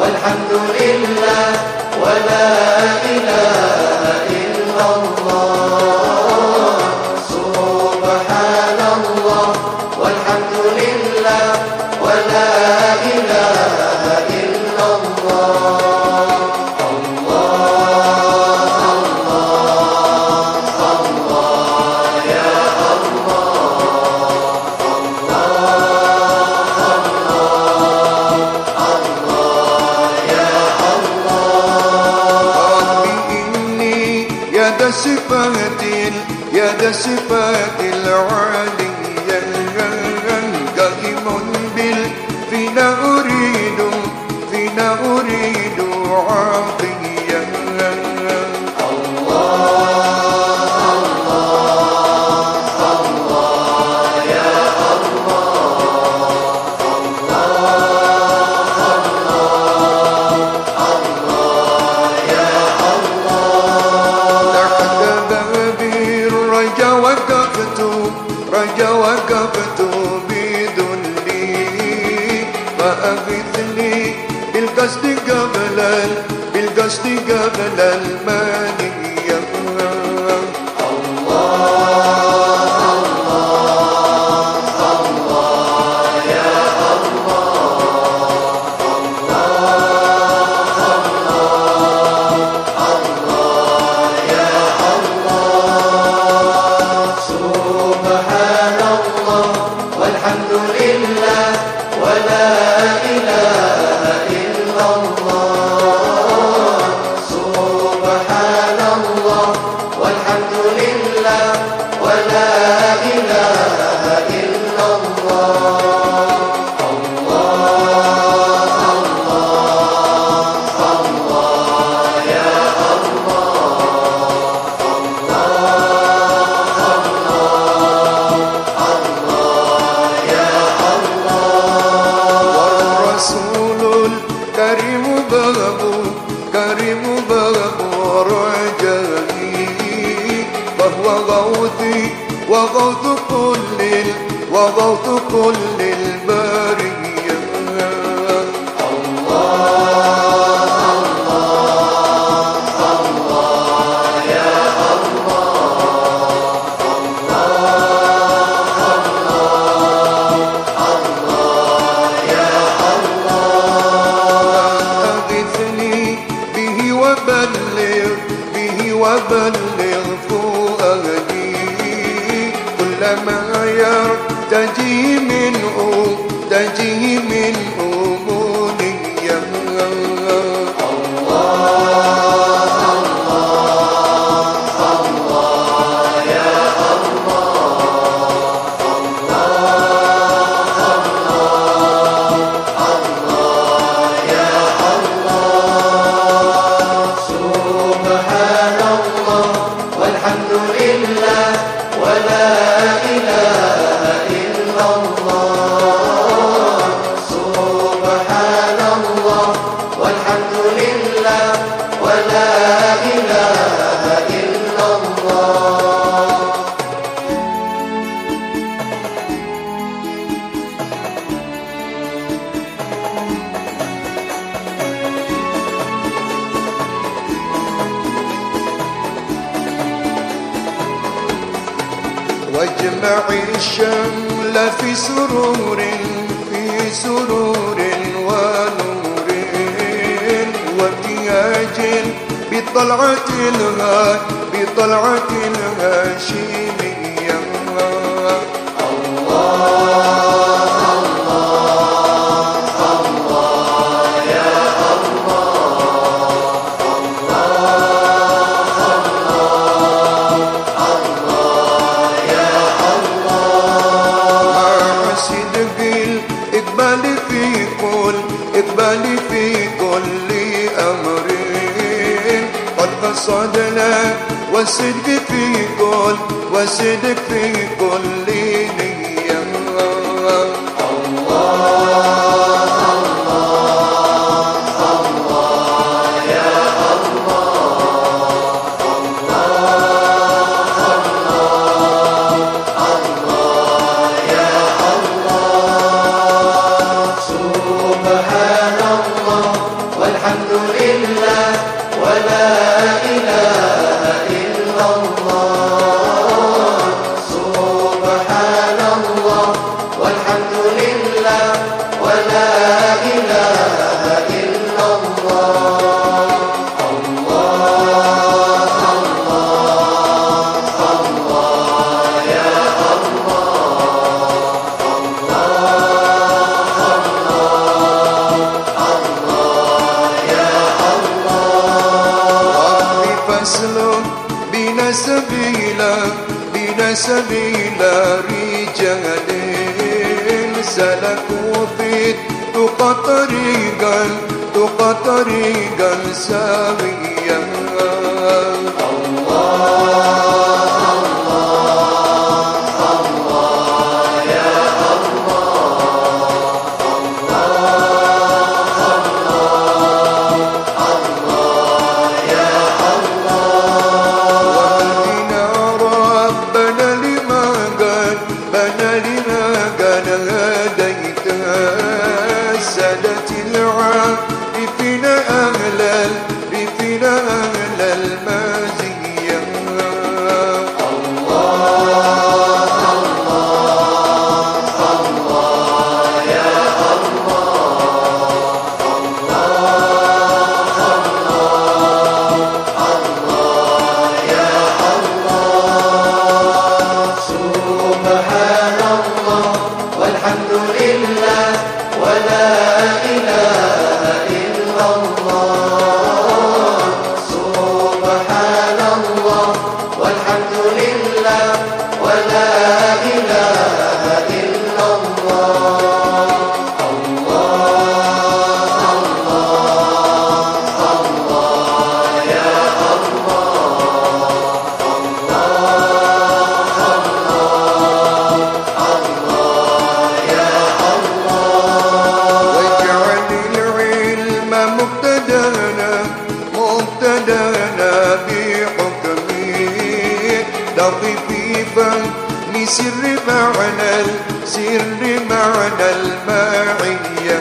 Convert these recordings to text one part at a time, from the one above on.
والحمد لله ولا ذا صفات ذا صفات العالية قائم بال فينا أريد فينا أريد عاطية فأغثني بالقصد قبل ال- بالقصد قبل المانية وغوث كل وغوث كل البريه واجمع الشمل في سرور في سرور ونور. وابتياج بطلعة الها بطلعة الهاشمية في كل إقبال في كل أمر. قد قصدنا والصدق في كل والصدق في كل نية لك وفيت تبقى طريقا تبقى طريقا سويا سر معنى السر معنى المعية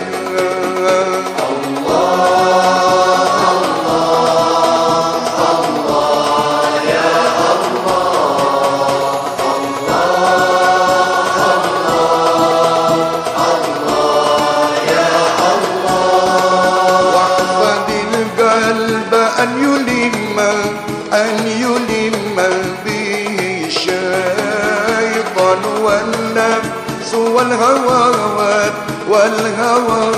أن والهوى والهوى